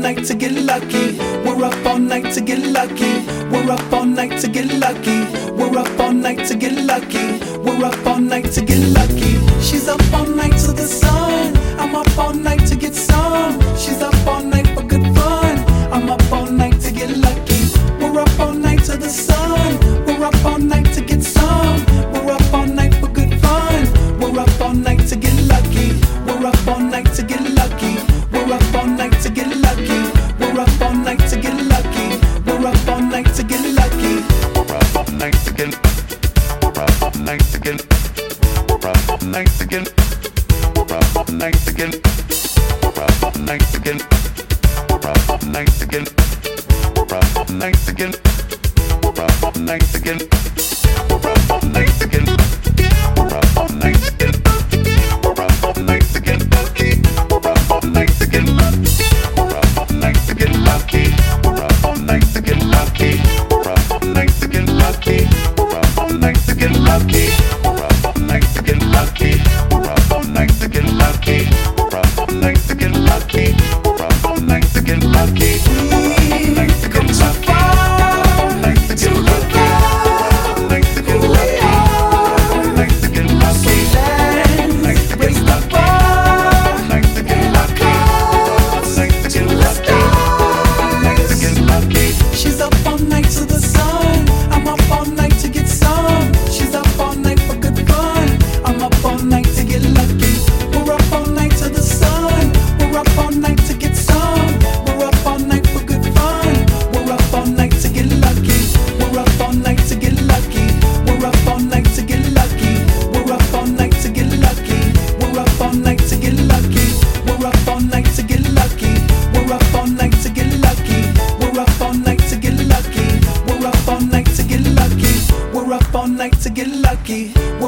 night to get lucky. We're up all night to get lucky. We're up all night to get lucky. We're up all night to get lucky. We're up all night to get lucky. She's up all night to the sun. Up again. We're up all night again. We're up all night again. We're up all night again. We're up all night again. We're up all night again. We're up all night again. We're up all night again. We're up all night again. We're up all night again. We're up all night again. We're up all night again.